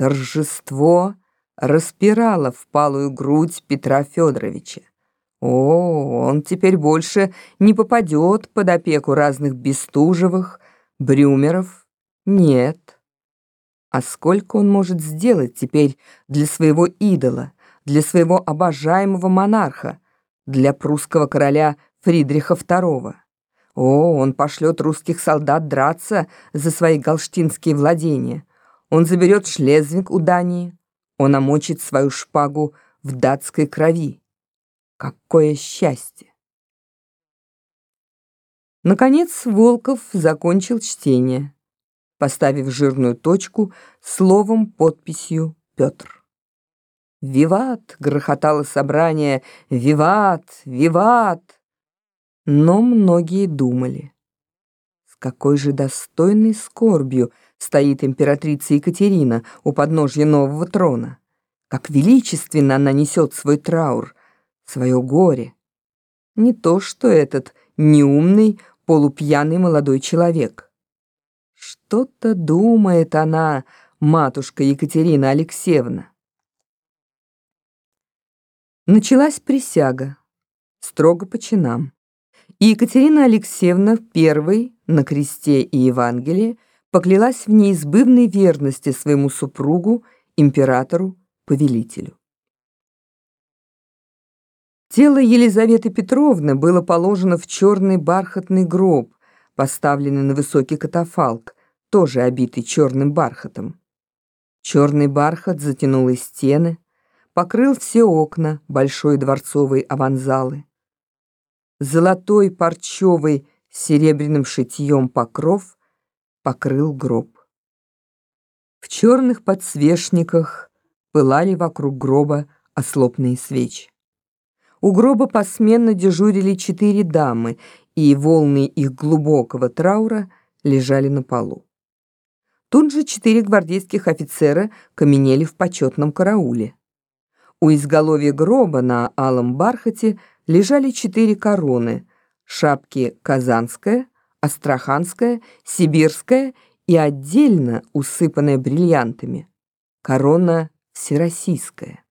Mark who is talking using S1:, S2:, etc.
S1: Торжество распирало впалую грудь Петра Федоровича. О, он теперь больше не попадет под опеку разных Бестужевых, Брюмеров. Нет. А сколько он может сделать теперь для своего идола, для своего обожаемого монарха, для прусского короля Фридриха II? О, он пошлет русских солдат драться за свои галштинские владения. Он заберет Шлезвиг у Дании. Он омочит свою шпагу в датской крови. Какое счастье! Наконец Волков закончил чтение, поставив жирную точку словом подписью «Петр». «Виват!» — грохотало собрание. «Виват! Виват!» Но многие думали, какой же достойной скорбью стоит императрица Екатерина у подножья нового трона, как величественно она несет свой траур, свое горе. Не то, что этот неумный, полупьяный молодой человек. Что-то думает она, матушка Екатерина Алексеевна. Началась присяга, строго по чинам. И Екатерина Алексеевна первой на кресте и Евангелии поклялась в неизбывной верности своему супругу, императору, повелителю. Тело Елизаветы Петровны было положено в черный бархатный гроб, поставленный на высокий катафалк, тоже обитый черным бархатом. Черный бархат затянул и стены, покрыл все окна большой дворцовой аванзалы золотой парчевый серебряным шитьем покров покрыл гроб. В черных подсвечниках пылали вокруг гроба ослопные свечи. У гроба посменно дежурили четыре дамы, и волны их глубокого траура лежали на полу. Тут же четыре гвардейских офицера каменели в почетном карауле. У изголовья гроба на алом бархате лежали четыре короны, шапки Казанская, Астраханская, Сибирская и отдельно усыпанная бриллиантами, корона Всероссийская.